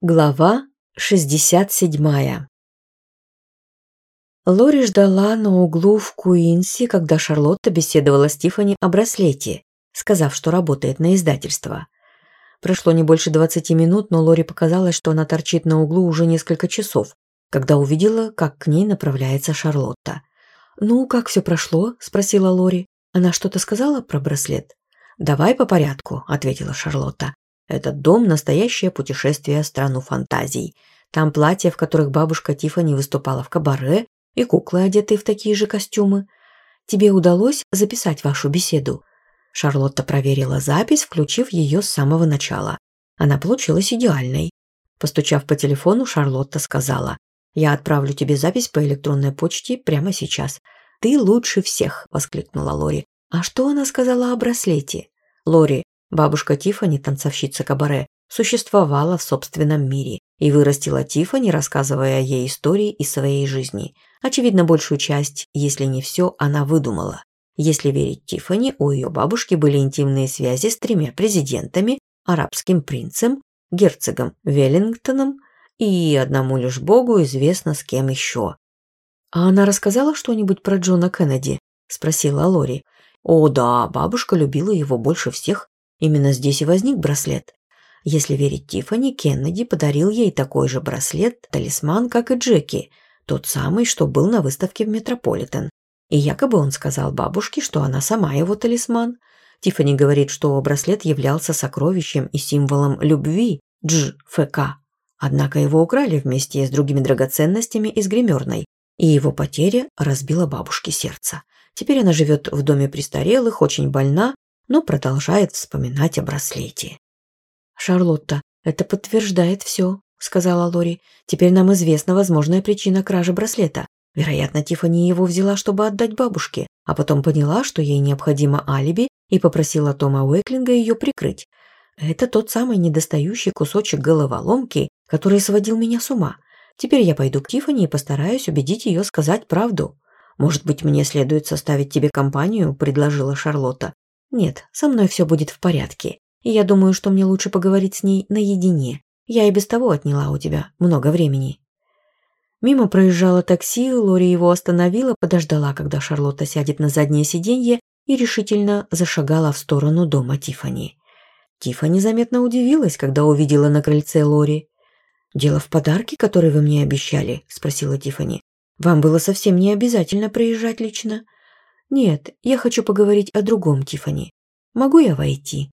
Глава 67 Лори ждала на углу в Куинси, когда Шарлотта беседовала с Тиффани о браслете, сказав, что работает на издательство. Прошло не больше 20 минут, но Лори показалось, что она торчит на углу уже несколько часов, когда увидела, как к ней направляется Шарлотта. «Ну, как все прошло?» – спросила Лори. «Она что-то сказала про браслет?» «Давай по порядку», – ответила Шарлотта. Этот дом – настоящее путешествие в страну фантазий. Там платья, в которых бабушка Тиффани выступала в кабаре, и куклы, одетые в такие же костюмы. Тебе удалось записать вашу беседу?» Шарлотта проверила запись, включив ее с самого начала. Она получилась идеальной. Постучав по телефону, Шарлотта сказала, «Я отправлю тебе запись по электронной почте прямо сейчас». «Ты лучше всех!» – воскликнула Лори. «А что она сказала о браслете?» «Лори, Бабушка Тифани, танцовщица Кабаре, существовала в собственном мире и вырастила Тифани, рассказывая ей истории из своей жизни. Очевидно, большую часть, если не все, она выдумала. Если верить Тифани, у ее бабушки были интимные связи с тремя президентами, арабским принцем, герцогом Веллингтоном и одному лишь богу известно с кем еще. «А она рассказала что-нибудь про Джона Кеннеди?» – спросила Лори. «О да, бабушка любила его больше всех Именно здесь и возник браслет. Если верить Тиффани, Кеннеди подарил ей такой же браслет-талисман, как и Джеки, тот самый, что был на выставке в Метрополитен. И якобы он сказал бабушке, что она сама его талисман. Тиффани говорит, что браслет являлся сокровищем и символом любви Дж.Ф.К. Однако его украли вместе с другими драгоценностями из гримерной, и его потеря разбила бабушке сердце. Теперь она живет в доме престарелых, очень больна но продолжает вспоминать о браслете. «Шарлотта, это подтверждает все», — сказала Лори. «Теперь нам известна возможная причина кражи браслета. Вероятно, Тиффани его взяла, чтобы отдать бабушке, а потом поняла, что ей необходимо алиби и попросила Тома Уэклинга ее прикрыть. Это тот самый недостающий кусочек головоломки, который сводил меня с ума. Теперь я пойду к Тиффани и постараюсь убедить ее сказать правду». «Может быть, мне следует составить тебе компанию?» – предложила Шарлотта. Нет, со мной все будет в порядке. Я думаю, что мне лучше поговорить с ней наедине. Я и без того отняла у тебя много времени». Мимо проезжало такси, Лори его остановила, подождала, когда Шарлотта сядет на заднее сиденье и решительно зашагала в сторону дома Тифани. Тифани заметно удивилась, когда увидела на крыльце Лори. «Дело в подарке, который вы мне обещали?» – спросила Тифани. «Вам было совсем не обязательно проезжать лично». «Нет, я хочу поговорить о другом, Тифани. Могу я войти?»